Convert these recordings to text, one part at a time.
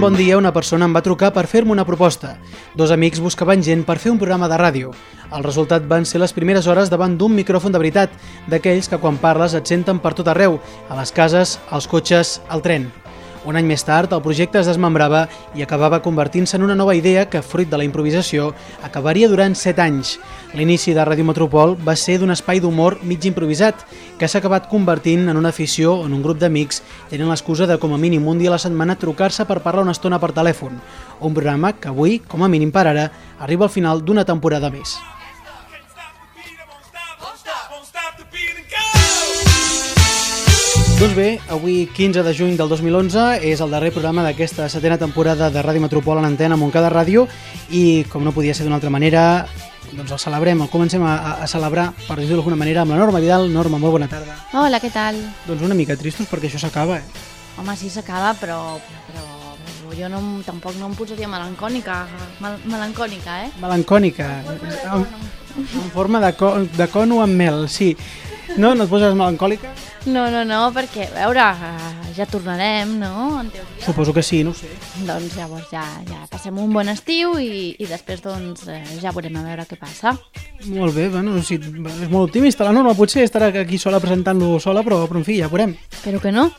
Bon dia una persona em va trucar per fer-me una proposta. Dos amics buscaven gent per fer un programa de ràdio. El resultat van ser les primeres hores davant d'un micròfon de veritat, d'aquells que quan parles et senten per tot arreu, a les cases, als cotxes, al tren. Un any més tard, el projecte es desmembrava i acabava convertint-se en una nova idea que, fruit de la improvisació, acabaria durant 7 anys. L'inici de Ràdio Metropol va ser d'un espai d'humor mig improvisat, que s'ha acabat convertint en una afició on un grup d'amics tenen l'excusa de, com a mínim un dia a la setmana, trucar-se per parlar una estona per telèfon. Un programa que avui, com a mínim per ara, arriba al final d'una temporada més. Doncs bé, avui 15 de juny del 2011 és el darrer programa d'aquesta setena temporada de Ràdio Metropol en antena Montcada Ràdio i com no podia ser d'una altra manera doncs el celebrem, el comencem a, a celebrar per dir-ho d'alguna manera amb la Norma Vidal. Norma, molt bona tarda. Hola, què tal? Doncs una mica tristos perquè això s'acaba, eh? Home, sí s'acaba, però, però, però jo no, tampoc no em posaria melancònica, mal, melancònica, eh? Melancònica, en, en forma de, co de cono amb mel, sí. No, no et poses melancòlica? No, no, no, perquè, a veure, eh, ja tornarem, no?, en teoria. Suposo que sí, no sé. Doncs llavors ja, ja passem un bon estiu i, i després doncs eh, ja veurem a veure què passa. Molt bé, bueno, sí, és molt optimista la Norma, potser estarà aquí sola presentant-lo sola, però, però en fi, ja veurem. Espero que no.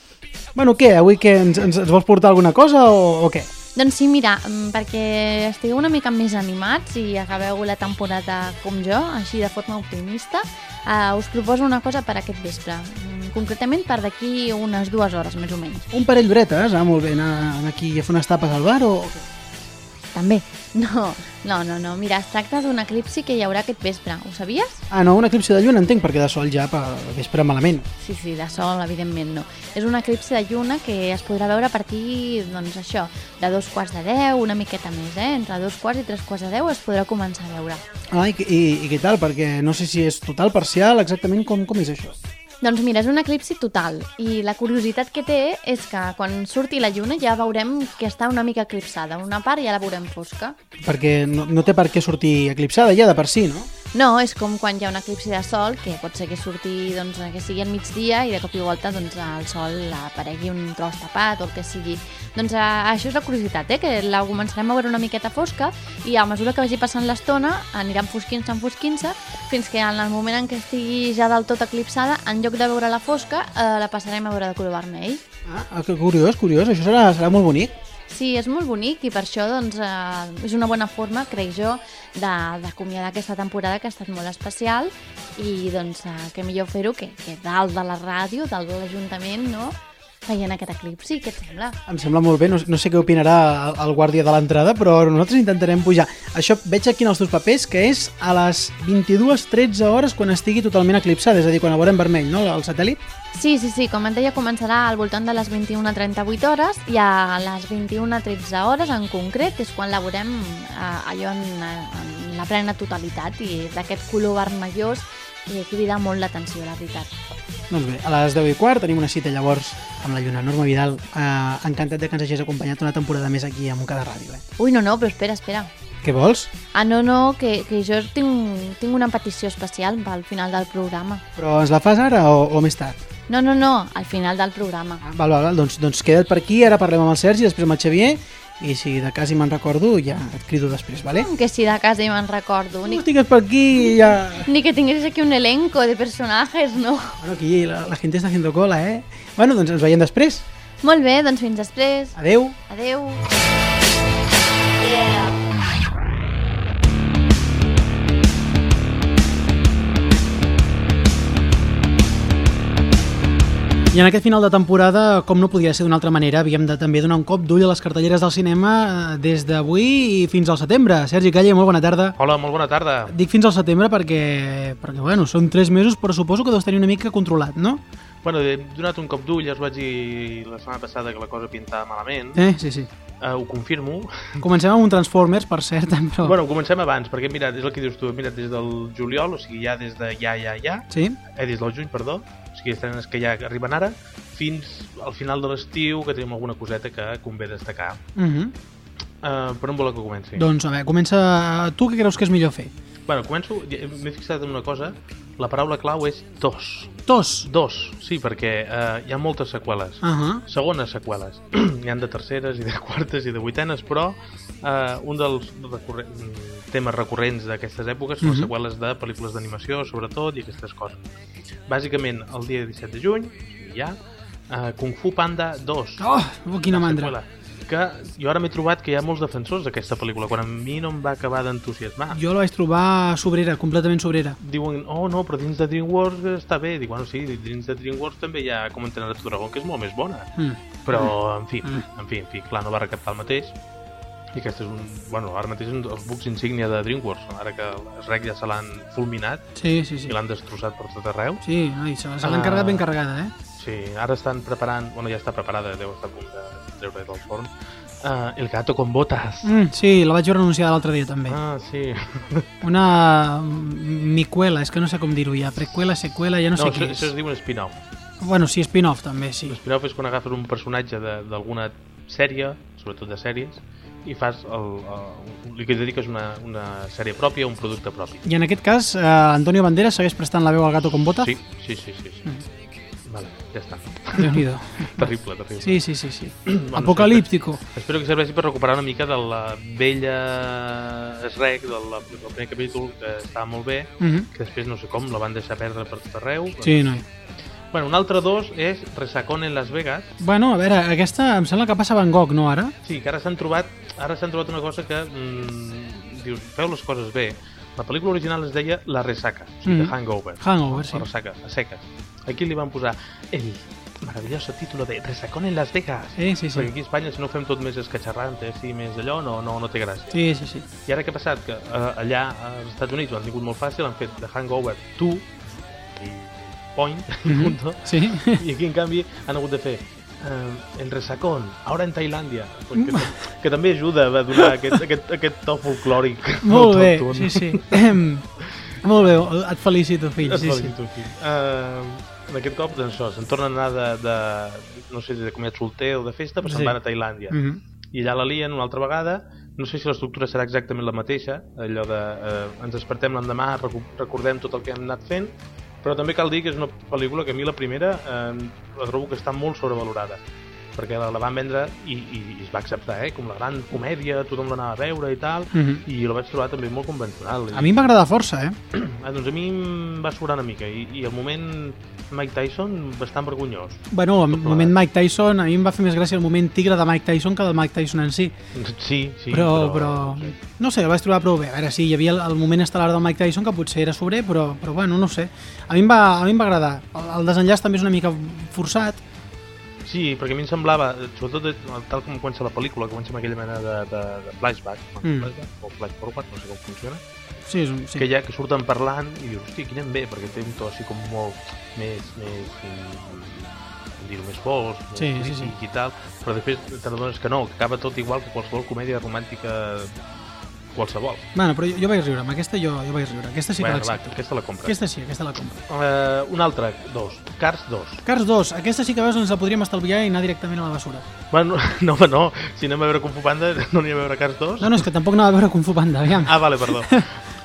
Bueno, què, avui què, ens, ens, ens vols portar alguna cosa o, o què? Doncs sí, mira, mm, perquè estigueu una mica més animats i acabeu la temporada com jo, així de forma optimista, eh, us proposo una cosa per aquest vespre. Mm, Concretament per d'aquí unes dues hores, més o menys. Un parell d'horetes, ah, molt bé, anar, aquí a fer unes tapes al bar o... També. No, no, no, no. Mira, es tracta d'un eclipsi que hi haurà aquest vespre. Ho sabies? Ah, no, un eclipsi de lluna entenc, perquè de sol ja per vespre malament. Sí, sí, de sol, evidentment no. És un eclipsi de lluna que es podrà veure a partir, doncs això, de dos quarts de deu, una miqueta més, eh? Entre dos quarts i tres quarts de deu es podrà començar a veure. Ah, i, i, i què tal? Perquè no sé si és total, parcial, exactament com, com és això. Doncs mira, és un eclipsi total i la curiositat que té és que quan surti la lluna ja veurem que està una mica eclipsada. Una part ja la veurem fosca. Perquè no, no té per què sortir eclipsada ja de per si, no? No, és com quan hi ha un eclipsi de sol, que pot ser que surti, doncs, que sigui al migdia i de cop i volta doncs, el sol aparegui un tros tapat o el que sigui. Doncs eh, això és la curiositat, eh? que la començarem a veure una miqueta fosca i a mesura que vagi passant l'estona anirà enfosquint-se, enfosquint-se, fins que en el moment en què estigui ja del tot eclipsada, en lloc de veure la fosca, eh, la passarem a veure de color vermell. Ah, ah, que curiós, curiós, això serà, serà molt bonic. Sí, és molt bonic i per això doncs, eh, és una bona forma, crec jo, d'acomiadar aquesta temporada que ha estat molt especial i doncs eh, que millor fer-ho que, que dalt de la ràdio, dalt de l'Ajuntament, no? Veient aquest eclipsi, què et sembla? Em sembla molt bé, no, no sé què opinarà el, el guàrdia de l'entrada, però nosaltres intentarem pujar. Això veig aquí en els teus papers, que és a les 22.13 hores quan estigui totalment eclipsada, és a dir, quan el veurem vermell, no?, el satèl·lit. Sí, sí, sí, com et deia, començarà al voltant de les 21.38 hores i a les 21.13 hores en concret és quan la veurem eh, allò en, en la plena totalitat i d'aquest color vermellós que crida molt l'atenció, la veritat. Doncs bé, a les 10 i quart tenim una cita llavors amb la Lluna Norma Vidal. Eh, encantat de que ens hagis acompanyat una temporada més aquí a Montcada Ràdio. Eh? Ui, no, no, però espera, espera. Què vols? Ah, no, no, que, que jo tinc, tinc una petició especial pel final del programa. Però ens la fas ara o, o més tard? No, no, no, al final del programa. Ah, val, val, val, doncs, doncs queda't per aquí, ara parlem amb el Sergi, després amb el Xavier, i si de cas hi me'n recordo, ja et crido després, vale? Que si de casa hi me'n recordo. Ni, No estigues per aquí ja... ni que tingués aquí un elenco de personatges, no. Bueno, aquí la, la gente está haciendo cola, eh? Bueno, doncs ens veiem després. Molt bé, doncs fins després. Adeu. Adeu. I en aquest final de temporada, com no podia ser d'una altra manera, havíem de també donar un cop d'ull a les cartelleres del cinema eh, des d'avui i fins al setembre. Sergi Calle, molt bona tarda. Hola, molt bona tarda. Dic fins al setembre perquè, perquè bueno, són tres mesos, però suposo que deus tenir una mica controlat, no? Bueno, he donat un cop d'ull, ja us vaig dir la setmana passada que la cosa pintava malament. Eh, sí, sí. Uh, ho confirmo. Comencem amb un Transformers, per cert, però... Bueno, comencem abans, perquè mira, és el que dius tu, mira, des del juliol, o sigui, ja des de ja, ja, ja, Sí? eh, des del juny, perdó, sigui, estrenes que ja arriben ara, fins al final de l'estiu, que tenim alguna coseta que convé destacar. Uh -huh. Uh, per on voleu que comenci? Doncs, a veure, comença... Tu què creus que és millor fer? Bueno, començo, m'he fixat en una cosa, La paraula clau és dos. Dos. Dos, sí, perquè eh, hi ha moltes seqüeles. Uh -huh. Segones seqüeles. hi han de terceres i de quartes i de vuitenes, però eh, un dels recurre temes recurrents d'aquestes èpoques són Mhm. les seqüeles de pel·lícules d'animació, sobretot, i aquestes coses. Bàsicament, el dia 17 de juny, ja, eh, Kung Fu Panda 2. Oh, quina mandra. seqüela, Que jo ara m'he trobat que hi ha molts defensors d'aquesta pel·lícula, quan a mi no em va acabar d'entusiasmar. Jo la vaig trobar sobrera, completament sobrera. Diuen, oh no, però dins de DreamWorks està bé. Dic, bueno, sí, dins de DreamWorks també hi ha Com entrenar a tu dragó, que és molt més bona. Mm. Però, en fi, Mm. en fi, en fi, clar, no va recaptar el mateix. I aquest és un... Bueno, ara mateix és un dels bucs insígnia de DreamWorks, ara que els rec ja se l'han fulminat Sí, sí, sí. i l'han destrossat per tot arreu. Sí, noi, se, l'han Ah. carregat ben carregada, eh? Sí, ara estan preparant... Bueno, ja està preparada, deu estar a punt de treure del forn. Uh, el gato con botas. Mm, sí, la vaig veure anunciada l'altre dia també. Ah, sí. Una mm, micuela, és que no sé com dir-ho ja, precuela, seqüela, ja no, No, sé això, què això es és. diu un spin-off. Bueno, sí, spin-off també, sí. L'spin-off és quan agafes un personatge de- d'alguna sèrie, sobretot de sèries, i fas el, el, el que dediques una, una sèrie pròpia, un producte propi. I en aquest cas, eh, Antonio Banderas segueix prestant la veu al gato con botas? Sí, sí, sí, sí. sí. Vale, ja està. Déu-n'hi-do. Terrible, terrible. Sí, sí, sí, sí. Bueno, Apocalíptico. Espero que serveixi per recuperar una mica de la vella esrec del, del primer capítol, que estava molt bé, Mhm. que després no sé com la van deixar perdre per tot arreu. Sí, noi. Bueno, un altre dos és Resacón en Las Vegas. Bueno, a veure, aquesta em sembla que passa a Bangkok, no, ara? Sí, que ara s'han trobat, ara s'han trobat una cosa que mm, dius, feu les coses bé. La pel·lícula original es deia La Resaca, o sigui, Mhm. The Hangover. Hangover, sí. La Resaca, a seques. Aquí li van posar el maravilloso título de Resacón en Las Vegas. Sí, sí, sí. Perquè aquí a Espanya, si no ho fem tot més escatxarrant, eh, sí, més allò, no, no, no té gràcia. Sí, sí, sí. I ara què ha passat? Que eh, allà als Estats Units ho han tingut molt fàcil, han fet The Hangover 2 i Point, Mhm. punto, Sí. i aquí en canvi han hagut de fer eh, El Resacón, ara en Tailàndia, que, que també ajuda a donar aquest, aquest, aquest to folclòric. Molt bé, sí, sí. Molt bé, et felicito, fill. Et Sí, sí. felicito, fill. Eh, en aquest cop, doncs això, se'n tornen a anar de, de, no sé, de comiat solter o de festa, però se'n Sí. van a Tailàndia. Mhm. i allà la lien una altra vegada no sé si l'estructura serà exactament la mateixa allò de eh, ens despertem l'endemà recordem tot el que hem anat fent però també cal dir que és una pel·lícula que a mi la primera eh, la trobo que està molt sobrevalorada perquè la, la van vendre i, i, i es va acceptar, eh? com la gran comèdia, tothom l'anava a veure i tal, Mhm. i la vaig trobar també molt convencional. A mi em va agradar força, eh? Ah, doncs a mi em va sobrar una mica, i, i el moment Mike Tyson bastant vergonyós. Bueno, el moment. Mike Tyson, a mi em va fer més gràcia el moment tigre de Mike Tyson que del Mike Tyson en si. Sí, sí, però, però, sí. no sé, el vaig trobar prou bé. A veure, sí, hi havia el, el moment estel·lar del Mike Tyson que potser era sobrer, però, però bueno, no sé. A mi em va, a mi em va agradar. El, el desenllaç també és una mica forçat. Sí, perquè a mi em semblava, sobretot tal com comença la pel·lícula, comença amb aquella mena de, de, de flashback, Mm. flashback o flash forward, no sé com funciona, Sí, és un, sí. que ja que surten parlant i dius, hòstia, quin bé, perquè té un to així com molt més, més, mm, dir-ho, més fos, més Sí, sí, sí. i tal, però després t'adones que no, que acaba tot igual que qualsevol comèdia romàntica qualsevol. Bueno, però jo, jo vaig riure, amb aquesta jo, jo vaig riure. Aquesta sí que bueno, l'accepto. aquesta la compra. Aquesta sí, aquesta la compro. Uh, un altre, dos, Cars 2. Cars 2, aquesta sí que veus ens la podríem estalviar i anar directament a la basura. Bueno, no, home, no, si anem a veure Kung Fu Panda, no anem a veure Cars 2. No, no, és que tampoc anava a veure Kung Fu Panda, aviam. Ah, vale, perdó.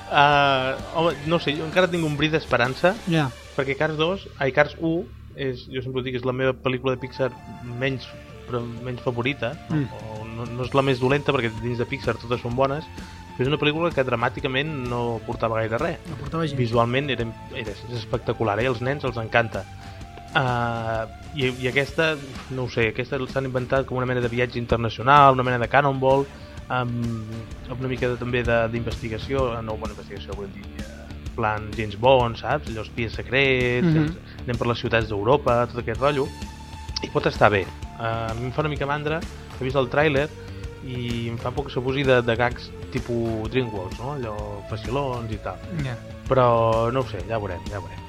Uh, home, no sé, jo encara tinc un bri d'esperança Ja. perquè Cars 2, ai, Cars 1 és, jo sempre ho dic, és la meva pel·lícula de Pixar menys, però menys favorita Mm. o no, no és la més dolenta perquè dins de Pixar totes són bones però és una pel·lícula que dramàticament no portava gaire res La portava gent. visualment era, era espectacular eh? als nens els encanta uh, i, i aquesta no ho sé, aquesta s'han inventat com una mena de viatge internacional, una mena de cannonball amb, una mica de, també d'investigació, no bona investigació vull dir, eh, plan James Bond saps? allò espies secrets Mhm. ens, anem per les ciutats d'Europa tot aquest rotllo i pot estar bé uh, a mi em fa una mica mandra he vist el tràiler i em fa por que s'abusi de, de gags tipus DreamWorks, no? allò facilons i tal Ja. però no ho sé, ja ho veurem, ja ho veurem.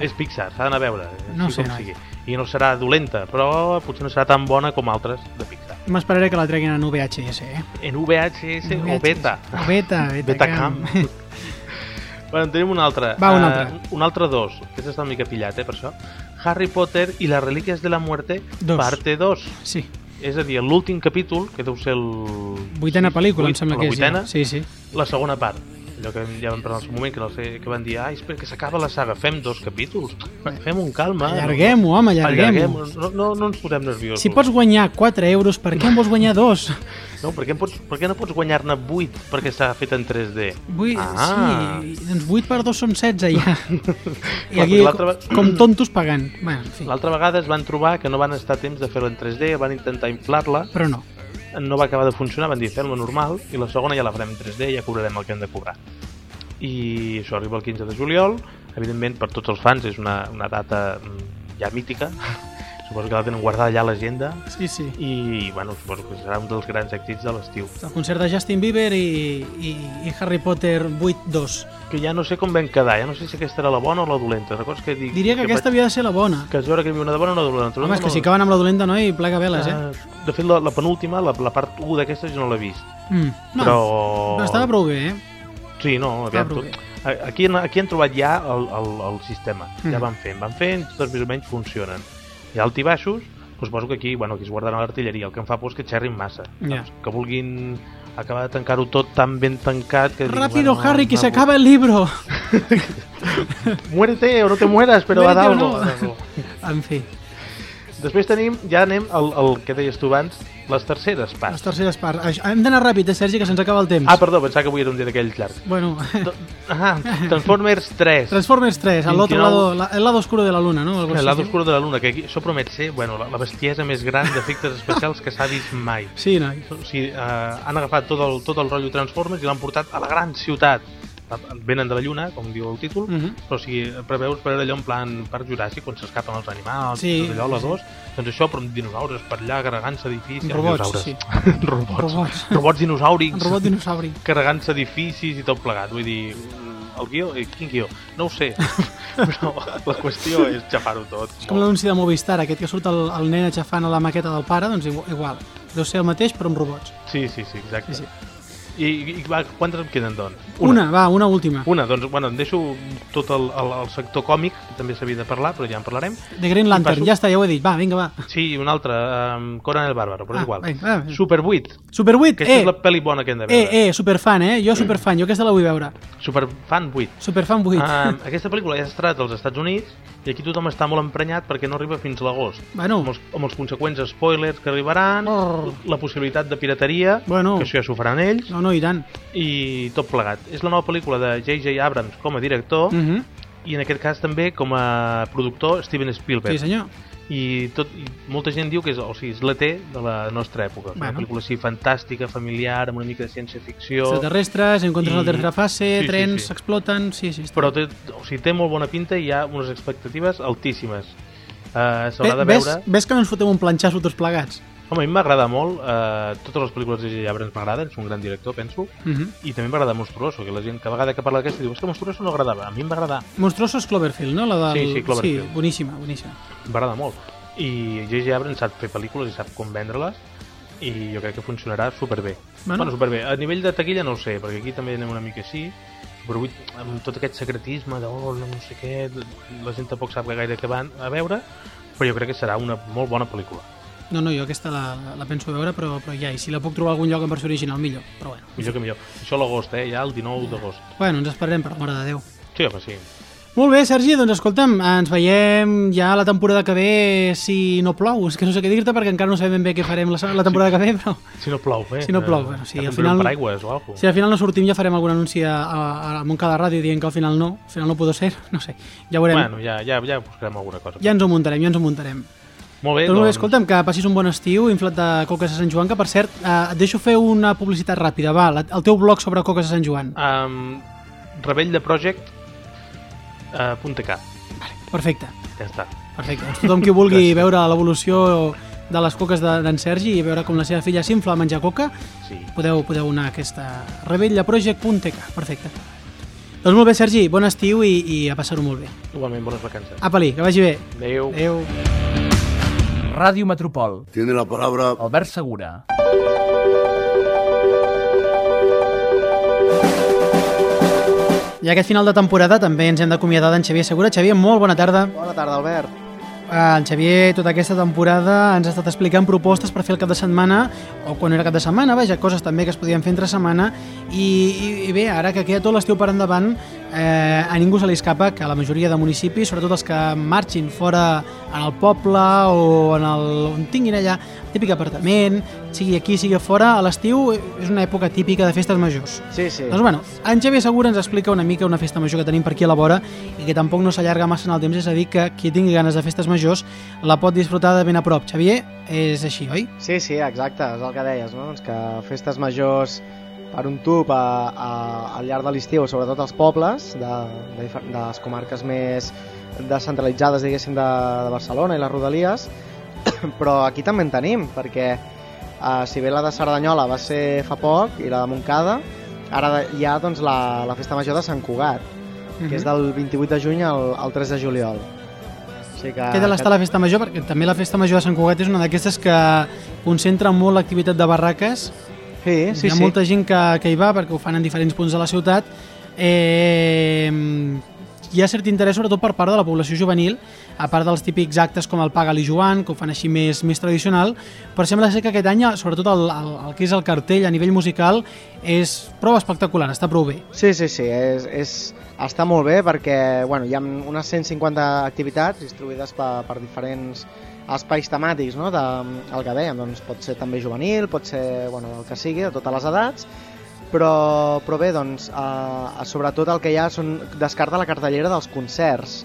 És Pixar, s'ha d'anar a veure, No sigui sé, com noi. sigui. I no serà dolenta, però potser no serà tan bona com altres de Pixar. M'esperaré que la treguin en VHS, eh? En VHS o VHS. Beta. O beta, beta, Betacam. bueno, en tenim un altre. Va, un Eh, altre. un altre dos. Aquest està una mica pillat, eh, per això. Harry Potter i les relíquies de la muerte, Dos. parte 2. Sí. És a dir, l'últim capítol, que deu ser el... Vuitena pel·lícula, em sembla la que és. vuitena, Ja. Sí, sí. la segona part. Allò que ja vam parlar en el seu moment, que, no sé, que van dir, ai, espera, que s'acaba la saga, fem dos capítols, fem un calma. Allarguem-ho, home, allarguem-ho. Allarguem no, no, no ens posem nerviosos. Si pots guanyar 4 euros, per què en vols guanyar 2? No, per què, pots, per què no pots guanyar-ne 8 perquè s'ha fet en 3D? Vull, Ah. Sí, doncs 8 per 2 són 16 ja. I aquí, com, com tontos pagant. Bueno, en fi, L'altra vegada es van trobar que no van estar temps de fer-la en 3D, van intentar inflar-la, però no. No va acabar de funcionar, van dir fem-la normal, i la segona ja la farem en 3D i ja cobrarem el que hem de cobrar. I això arriba el 15 de juliol, evidentment per tots els fans és una, una data mm, ja mítica, suposo que la tenen guardada allà a l'agenda, Sí, sí. i bueno, suposo que serà un dels grans èxits de l'estiu. El concert de Justin Bieber i, i, i Harry Potter 8-2. Que ja no sé com vam quedar, ja no sé si aquesta era la bona o la dolenta. Records que dic... Diria que aquesta havia de ser la bona. Que es veure que hi havia una de bona o una de dolenta. Home, és que si acaben amb la dolenta, no? I plega veles, eh? Eh, De fet, la, la penúltima, la, la part 1 d'aquesta jo no l'he vist. Mm. No, Però... però estava prou bé, eh? Sí, no, aviam, tot... Aquí, aquí han trobat ja el, el, el sistema. Mm. Ja van fent, van fent, totes més o menys funcionen. I baixos, doncs suposo que aquí, bueno, aquí es guardaran l'artilleria. El que em fa por és que xerrin massa. Saps? Que vulguin acabar de tancar-ho tot tan ben tancat que... dic, Rápido, bueno, Harry, que no, se acaba el libro. Muérete o no te mueras, però va Muérete o d'algo. no. En fi, Després tenim, ja anem al, al que deies tu abans, les terceres les parts. terceres parts. Això- Hem d'anar ràpid, eh, Sergi, que se'ns acaba el temps. Ah, perdó, pensava que avui era un dia d'aquells llargs. Bueno, Ah, Transformers 3. Transformers 3, al otro 29. lado, la- el lado oscuro de la luna, no? Algo El lado oscuro de la luna, que aquí, això promet ser bueno, la, la bestiesa més gran d'efectes especials que s'ha vist mai. Sí, noi. O sigui, eh, han agafat tot el, tot el rotllo Transformers i l'han portat a la gran ciutat. Venen de la lluna, com diu el títol, Mhm. però o sigui, preveus per allò en plan per Juràssic, quan s'escapen els animals, Sí. tot allò, la dos, doncs això, però amb dinosaures per allà, carregant-se edificis... Robots, dinosaures. sí. robots. Robots. Robots dinosaurics. Robot dinosauri. carregant-se edificis i tot plegat. Vull dir, el guió, eh, quin guió? No ho sé, però la qüestió és xafar-ho tot. És com l'anunci de Movistar, aquest que surt el, el nen aixafant a la maqueta del pare, doncs igual. igual. Deu ser el mateix, però amb robots. Sí, sí, sí, exacte. Sí, sí. I, i va, quantes em queden, doncs? Una, va, una última. Una, doncs, bueno, em deixo tot el, el, el sector còmic, que també s'havia de parlar, però ja en parlarem. De Green Lantern, passo- ja està, ja ho he dit. Va, vinga, va. Sí, i una altra, um, Coronel Bàrbaro, però Ah, és igual. vinga, va. Super 8, Super 8, aquesta eh, és la pel·li bona que hem de eh, veure. eh, superfan, eh? Jo superfan, jo aquesta la vull veure. Super Fan 8. Superfan 8. Uh, aquesta pel·lícula ja s'ha estrenat als Estats Units i aquí tothom està molt emprenyat perquè no arriba fins a l'agost. Bueno, amb els, amb els conseqüents spoilers que arribaran, Oh. la possibilitat de pirateria, Bueno. que això ja s'ho faran ells, no, no, i tant. i tot plegat. És la nova pel·lícula de J.J. Abrams com a director, Mm -hmm. i en aquest cas també com a productor Steven Spielberg. Sí, senyor. I, tot, I molta gent diu que és, o sigui, és l'ET de la nostra època. Bueno. Una pel·lícula així fantàstica, familiar, amb una mica de ciència-ficció, Extraterrestres, encontres I- la tercera fase, Sí, sí, trens sí. Sí, sí, està. però té, o sigui, té molt bona pinta i hi ha unes expectatives altíssimes. Uh, S'haurà de ves, veure... ves que no ens fotem un planxasso tots plegats? Home, a mi m'agrada molt, eh, totes les pel·lícules de J.J. Abrams m'agraden, és un gran director, penso, Mm -hmm. i també m'agrada Monstruoso, que la gent cada vegada que parla d'aquesta diu és que Monstruoso no agradava, a mi em va agradar, Monstruoso és Cloverfield, no? La del... Sí, sí, Cloverfield. Sí, boníssima, boníssima. agradar molt. I J.J. Abrams sap fer pel·lícules i sap com vendre-les, i jo crec que funcionarà superbé. Bueno. Bueno, superbé. A nivell de taquilla no ho sé, perquè aquí també anem una mica així, però avui, amb tot aquest secretisme de oh, no sé què, la gent tampoc sap gaire què van a veure, però jo crec que serà una molt bona pel·lícula. No, no, jo aquesta la, la penso veure, però, però ja, i si la puc trobar a algun lloc en versió original, millor. Però bueno, Millor que millor. Això a l'agost, eh? Ja el 19 d'agost. bueno ens esperarem, per l'amor de Déu. Sí, home, sí. Molt bé, Sergi, doncs escolta'm, ens veiem ja la temporada que ve si no plou. És que no sé què dir-te perquè encara no sabem ben bé què farem la, la temporada que ve, però Si no plou, eh? Si no plou, bueno, sí, ja al final- paraigües o alguna si al final no sortim ja farem algun anunci a, a, a Montcada Ràdio dient que al final no, al final no pudo ser, no sé, ja veurem. Bueno, ja, ja, ja buscarem alguna cosa. Ja ens ho muntarem, ja ens ho muntarem. Molt bé, Doncs bé, escolta'm, que passis un bon estiu inflat de coques de Sant Joan, que per cert, eh, et deixo fer una publicitat ràpida, va, la, el teu blog sobre coques de Sant Joan. Um, rebell de Project uh, .k. Perfecte, Ja està. perfecte. Doncs tothom qui vulgui veure l'evolució de les coques de- d'en Sergi i veure com la seva filla s'infla a menjar coca, Sí. podeu, podeu anar a aquesta rebellaproject.tk. Perfecte. Doncs molt bé, Sergi, bon estiu i, i a passar-ho molt bé. Igualment, bones vacances. Apa-li, que vagi bé. Adéu. Adéu. Ràdio Metropol. Tiene la palabra Albert Segura. I aquest final de temporada també ens hem d'acomiadar d'en Xavier Segura. Xavier, molt bona tarda. Bona tarda, Albert. eh, el Xavier tota aquesta temporada ens ha estat explicant propostes per fer el cap de setmana, o quan era cap de setmana, vaja, coses també que es podien fer entre setmana, i, i, i bé, ara que queda tot l'estiu per endavant, eh, a ningú se li escapa que la majoria de municipis, sobretot els que marxin fora en el poble o en el, on tinguin allà típic apartament, sigui aquí, sigui fora, a l'estiu és una època típica de festes majors. Sí, sí. Doncs bueno, en Xavier Segura ens explica una mica una festa major que tenim per aquí a la vora i que tampoc no s'allarga massa en el temps, és a dir, que qui tingui ganes de festes majors la pot disfrutar de ben a prop. Xavier, és així, oi? Sí, sí, exacte, és el que deies, no? Doncs que festes majors per un tub a, a, al llarg de l'estiu, sobretot als pobles de, de, de les comarques més descentralitzades, diguéssim, de, de Barcelona i les Rodalies, però aquí també en tenim, perquè uh, si bé la de Cerdanyola va ser fa poc i la de Montcada, ara hi ha doncs, la, la festa major de Sant Cugat, Mhm. que és del 28 de juny al, al 3 de juliol. O sigui que, Què tal està la festa major? Perquè també la festa major de Sant Cugat és una d'aquestes que concentra molt l'activitat de barraques. Sí, sí, Hi ha sí. molta gent que, que hi va perquè ho fan en diferents punts de la ciutat. Eh, hi ha cert interès sobretot per part de la població juvenil, a part dels típics actes com el Paga-li Joan, que ho fan així més, més tradicional, però sembla ser que aquest any, sobretot el, el, el que és el cartell a nivell musical, és prou espectacular, està prou bé. Sí, sí, sí, és, és, està molt bé perquè bueno, hi ha unes 150 activitats distribuïdes per, per diferents espais temàtics, no? de, el que dèiem, doncs pot ser també juvenil, pot ser bueno, el que sigui, de totes les edats, però, però bé, doncs, eh, sobretot el que hi ha són descarta la cartellera dels concerts,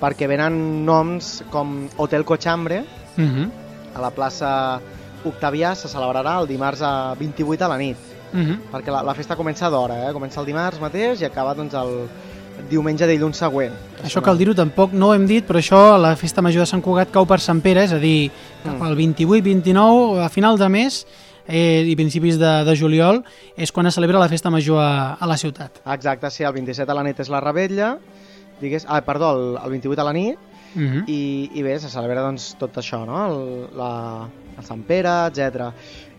perquè venen noms com Hotel Cochambre, Uh -huh. a la plaça Octavià se celebrarà el dimarts a 28 a la nit Uh -huh. perquè la, la festa comença d'hora, eh? comença el dimarts mateix i acaba doncs, el diumenge dilluns següent. Això cal dir-ho, tampoc no ho hem dit, però això, la festa major de Sant Cugat cau per Sant Pere, és a dir, cap Mm. al 28-29, a finals de mes eh, i principis de, de juliol, és quan es celebra la festa major a, a la ciutat. Exacte, sí, el 27 a la nit és la rebetlla, digués, ah, perdó, el, el 28 a la nit, Uh -huh. i, i bé, se celebra doncs, tot això, no? el, la, el Sant Pere, etc.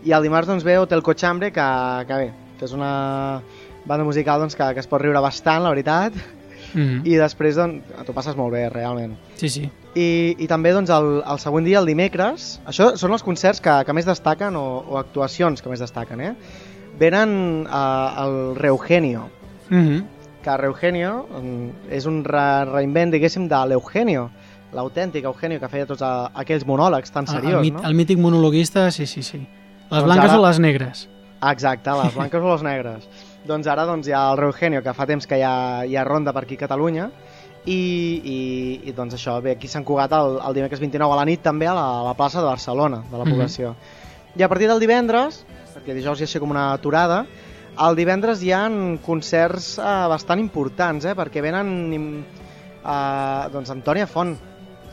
I el dimarts doncs, ve Hotel Cochambre, que, que bé, que és una banda musical doncs, que, que es pot riure bastant, la veritat, Uh -huh. i després doncs, t'ho passes molt bé, realment. Sí, sí. I, i també doncs, el, el següent dia, el dimecres, això són els concerts que, que més destaquen o, o actuacions que més destaquen, eh? Venen uh, el Reugenio, Uh -huh. que Reugenio mm, és un re reinvent, diguéssim, de l'Eugenio, l'autèntic Eugenio que feia tots a, aquells monòlegs tan el, seriós, mit, no? el mític monologuista, sí, sí, sí. Les Doncs blanques ara- o les negres? Exacte, les blanques o les negres. Doncs ara doncs, hi ha el Reugenio, que fa temps que ja, ja ronda per aquí a Catalunya, i, i, i doncs això, ve aquí Sant Cugat el, el dimecres 29 a la nit també a la, a la plaça de Barcelona, de la Mhm. població. I a partir del divendres, perquè dijous hi ha així com una aturada, el divendres hi ha concerts eh, bastant importants, eh, perquè venen eh, doncs Antònia Font,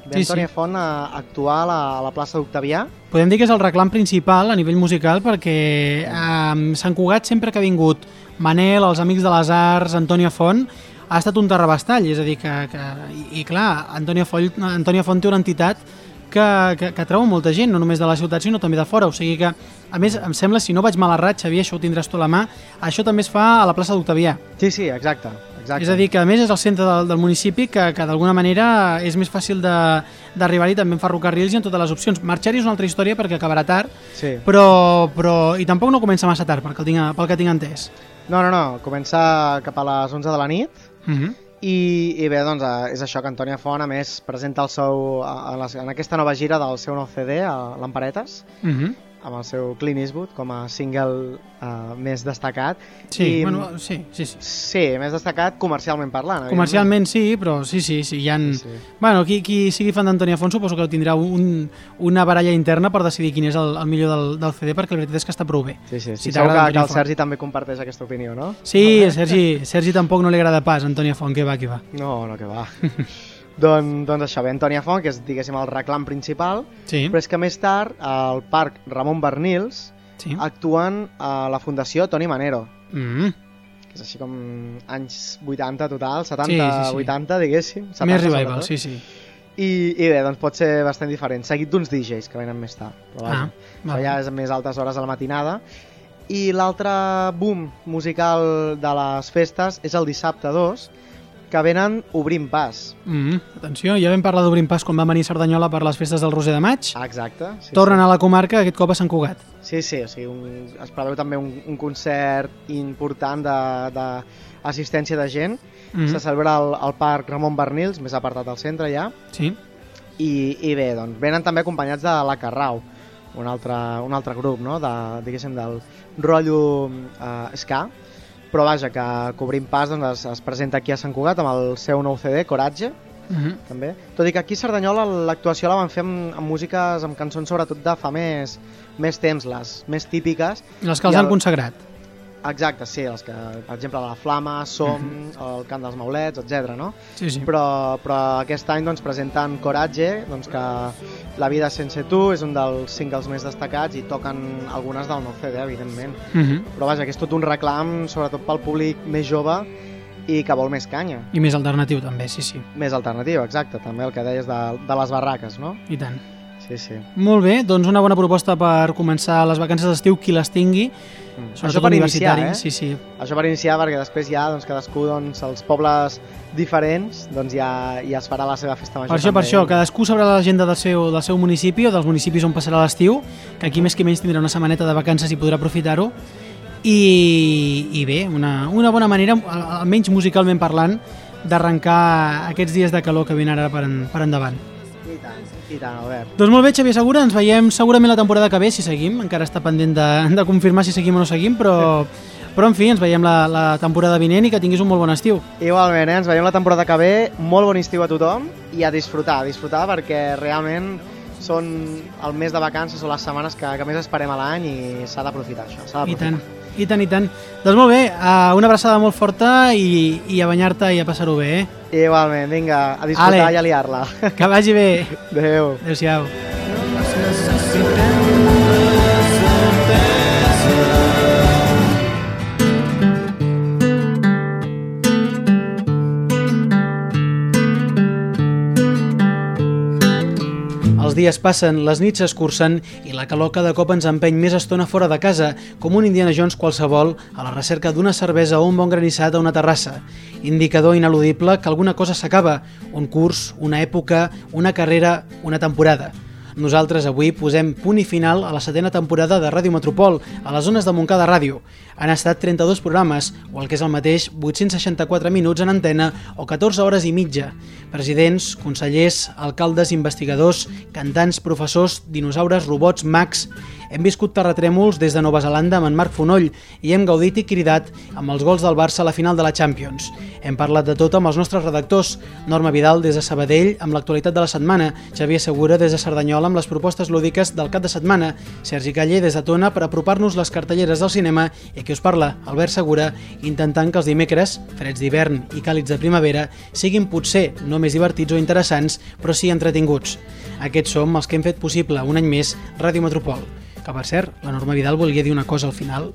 ve Sí, sí. Antònia Font a, actuar a la, a la plaça d'Octavià, Podem dir que és el reclam principal a nivell musical perquè eh, Sant Cugat sempre que ha vingut Manel, els Amics de les Arts, Antònia Font, ha estat un terrabastall, és a dir, que, que i, i clar, Antònia Font, Antònia Font té una entitat que, que, que treu molta gent, no només de la ciutat, sinó també de fora, o sigui que, a més, em sembla, si no vaig mal errat, Xavier, això ho tindràs tu a la mà, això també es fa a la plaça d'Octavià. Sí, sí, exacte. exacte. És a dir, que a més és el centre del, del municipi que, que d'alguna manera és més fàcil de- d'arribar-hi també en ferrocarrils i en totes les opcions. Marxar-hi és una altra història perquè acabarà tard, Sí. però, però i tampoc no comença massa tard, pel que, tinc, pel que tinc entès. No, no, no, comença cap a les 11 de la nit Uh -huh. i, i bé, doncs eh, és això que Antònia Font a més presenta el seu, a- a les, en aquesta nova gira del seu nou CD a Lamparetes Uh -huh. Amb el seu Clean Eastwood com a single uh, més destacat Sí, I, bueno, sí, sí, sí. sí, més destacat comercialment parlant Comercialment sí, però sí, sí, sí, hi ha... Sí, sí. Bueno, qui, qui sigui fan d'Antònia Font suposo que tindrà un, una baralla interna per decidir quin és el, el millor del, del CD, perquè la veritat és que està prou bé. Sí, sí, Si sí. Segur que, que el. Sergi també comparteix aquesta opinió, no? Sí, Sergi, Sergi tampoc no li agrada pas, Antònia Font, que va, que va. No, no, que va. Don, doncs això, ve Antònia Font, que és, diguéssim, el reclam principal, Sí, però és que més tard, al Parc Ramon Bernils, sí. actuen a la Fundació Toni Manero, Mm. que és així com anys 80 total, 70, Sí, sí, sí. 80, diguéssim. 70, Més revival, sobretot. sí, sí. I, I bé, doncs pot ser bastant diferent, seguit d'uns DJs que venen més tard. Però vaja, Ah, ja és a més altes hores de la matinada. I l'altre boom musical de les festes és el dissabte 2, que venen obrint pas. Mm, atenció, ja vam parlar d'Obrim Pas quan va venir Cerdanyola per les festes del Roser de Maig. Ah, exacte. Sí, Tornen sí. a la comarca, aquest cop a Sant Cugat. Sí, sí, o sigui, un, es preveu també un, un concert important d'assistència de, de gent. Mm Se celebra al, al Parc Ramon Bernils, més apartat del centre ja. Sí. I, i bé, doncs, venen també acompanyats de la Carrau, un altre, un altre grup, no?, de, diguéssim, del rotllo eh, ska, però vaja, que cobrim pas doncs, es, es presenta aquí a Sant Cugat amb el seu nou CD, Coratge, Mm -hmm. també. Tot i que aquí a Cerdanyola l'actuació la van fer amb, amb músiques, amb cançons sobretot de fa més, més temps, les més típiques. Les que els I han el- consagrat. Exacte, sí, els que, per exemple, la Flama, Som, el Cant dels Maulets, etc. no? Sí, sí. Però, però aquest any doncs, presenten Coratge, doncs, que La vida sense tu és un dels singles més destacats i toquen algunes del nou CD, evidentment. Mm -hmm. Però vaja, que és tot un reclam, sobretot pel públic més jove i que vol més canya. I més alternatiu també, sí, sí. Més alternatiu, exacte, també el que deies de, de les barraques, no? I tant. Sí, sí. Molt bé, doncs una bona proposta per començar les vacances d'estiu, qui les tingui. Mm. Sobretot Això per iniciar, eh? Sí, sí. Això per iniciar, perquè després ja doncs, cadascú, doncs, els pobles diferents, doncs ja, ja es farà la seva festa major. Per això, per també. això, cadascú sabrà l'agenda del seu, del seu municipi o dels municipis on passarà l'estiu, que aquí més que menys tindrà una setmaneta de vacances i podrà aprofitar-ho. I, I bé, una, una bona manera, al- almenys musicalment parlant, d'arrencar aquests dies de calor que venen ara per, en, per endavant. I tant, Albert. Doncs molt bé, Xavier Segura, ens veiem segurament la temporada que ve, si seguim, encara està pendent de, de confirmar si seguim o no seguim, però, però en fi, ens veiem la, la temporada vinent i que tinguis un molt bon estiu. Igualment, eh? ens veiem la temporada que ve. Molt bon estiu a tothom i a disfrutar, a disfrutar perquè realment són el mes de vacances, són les setmanes que, que més esperem a l'any i s'ha d'aprofitar això. s'ha d'aprofitar. I tant, i tant. Doncs molt bé, uh, una abraçada molt forta i, i a banyar-te i a passar-ho bé, eh? Igualment, vinga, a disfrutar Ale. i a liar-la. Que vagi bé. Adéu. Adéu-siau. Els dies passen, les nits s'escurcen i la calor cada cop ens empeny més estona fora de casa, com un Indiana Jones qualsevol a la recerca d'una cervesa o un bon granissat a una terrassa. Indicador ineludible que alguna cosa s'acaba, un curs, una època, una carrera, una temporada. Nosaltres avui posem punt i final a la setena temporada de Ràdio Metropol, a les zones de Montcada Ràdio. Han estat 32 programes, o el que és el mateix, 864 minuts en antena o 14 hores i mitja. Presidents, consellers, alcaldes, investigadors, cantants, professors, dinosaures, robots, mags... Hem viscut terratrèmols des de Nova Zelanda amb en Marc Fonoll i hem gaudit i cridat amb els gols del Barça a la final de la Champions. Hem parlat de tot amb els nostres redactors, Norma Vidal des de Sabadell amb l'actualitat de la setmana, Xavier Segura des de Cerdanyola amb les propostes lúdiques del cap de setmana, Sergi Caller des de Tona per apropar-nos les cartelleres del cinema i qui us parla, Albert Segura, intentant que els dimecres, freds d'hivern i càlids de primavera, siguin potser no més divertits o interessants, però sí entretinguts. Aquests som els que hem fet possible un any més Ràdio Metropol. Que per cert, la Norma Vidal volia dir una cosa al final.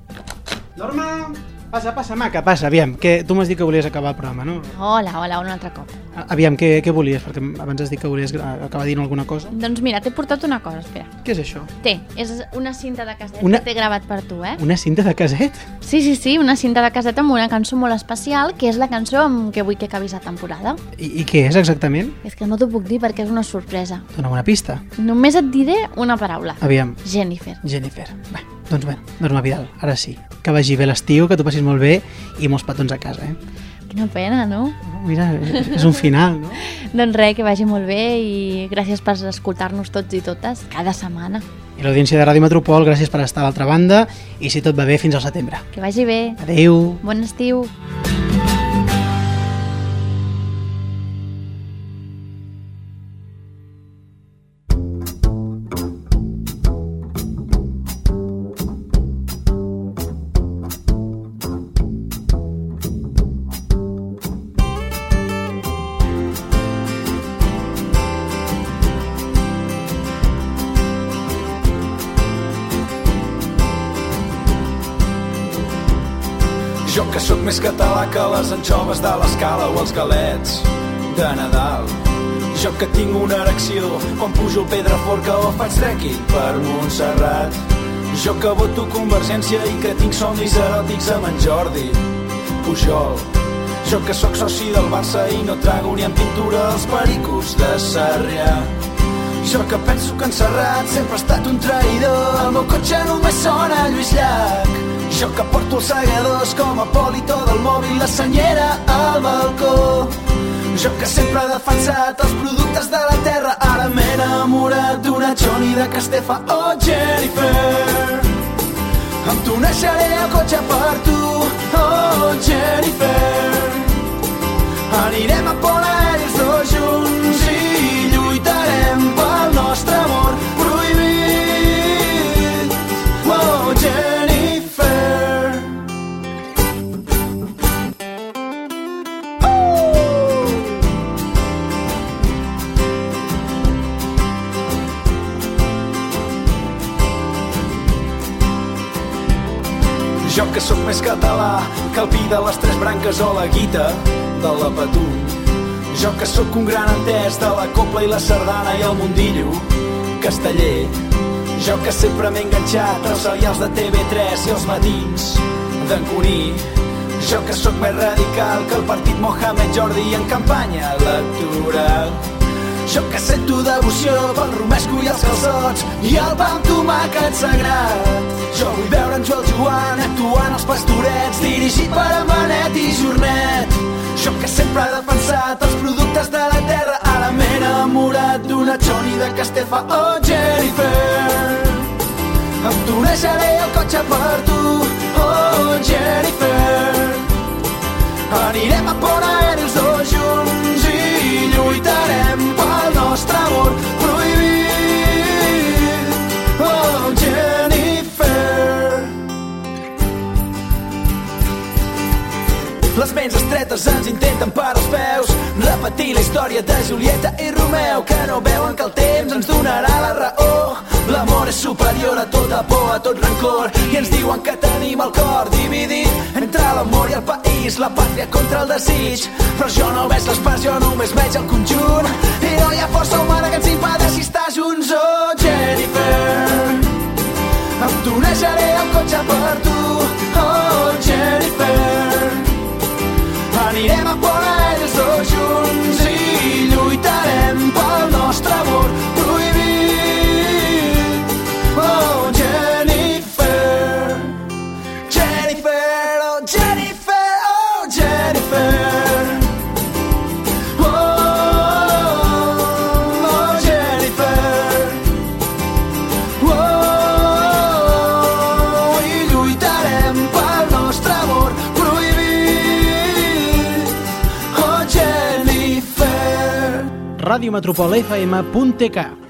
Norma! Passa, passa, maca, passa, aviam, que tu m'has dit que volies acabar el programa, no? Hola, hola, un altre cop. A- Aviam, què, què volies? Perquè abans has dit que volies acabar dient alguna cosa. Doncs mira, t'he portat una cosa, espera. Què és això? Té, és una cinta de caset Una- que t'he gravat per tu, eh? Una cinta de caset? Sí, sí, sí, una cinta de caset amb una cançó molt especial, que és la cançó amb què vull que acabis la temporada. I, i què és exactament? És que no t'ho puc dir perquè és una sorpresa. Dóna una pista. Només et diré una paraula. Aviam, Jennifer. Jennifer. Bé, doncs bé, Norma Vidal, ara sí. Que vagi bé l'estiu, que t'ho passis molt bé i molts petons a casa, eh? Quina pena, no? Mira, és un final, no? Doncs res, que vagi molt bé i gràcies per escoltar-nos tots i totes cada setmana. I l'audiència de Ràdio Metropol, gràcies per estar a l'altra banda i si tot va bé, fins al setembre. Que vagi bé. Adeu! Bon estiu. Que les anxoves de l'escala o els galets de Nadal. Jo que tinc una erecció quan pujo el Pedraforca o faig trekking per Montserrat. Jo que voto Convergència i que tinc somnis eròtics amb en Jordi Pujol. Jo que sóc soci del Barça i no trago ni en pintura els pericos de Sarrià. Jo que penso que en Serrat sempre ha estat un traïdor, el meu cotxe només sona Lluís Llach. Jo que porto els segadors com a polito del mòbil, la senyera al balcó. Jo que sempre he defensat els productes de la terra, ara m'he enamorat d'una Johnny de Castefa. Oh, Jennifer, em tuneixaré el cotxe per tu. Oh, Jennifer, anirem a Pont branques o la guita de la Patum. Jo que sóc un gran entès de la copla i la sardana i el mundillo casteller. Jo que sempre m'he enganxat als serials de TV3 i els matins d'en Cuní. Jo que sóc més radical que el partit Mohamed Jordi en campanya electoral. Jo que sento devoció pel romesco i els calçots i el pa amb tomàquet sagrat. Jo vull veure en Joel Joan actuant als pastorets dirigit per en Jornet. Jo que sempre he defensat els productes de la terra ara m'he enamorat d'una Johnny de Castefa. Oh, Jennifer, em tuneixaré el cotxe per tu. Oh, Jennifer, Anirem a Pont Aèries dos junts i lluitarem pel nostre amor Les ments estretes ens intenten per als peus repetir la història de Julieta i Romeu que no veuen que el temps ens donarà la raó L'amor és superior a tota por, a tot rancor i ens diuen que tenim el cor dividit entre l'amor i el país, la pàtria contra el desig. Però jo no veig les parts, jo només veig el conjunt i no hi ha força humana que ens impedeixi estar junts. Oh, Jennifer. radiometropolfm.tk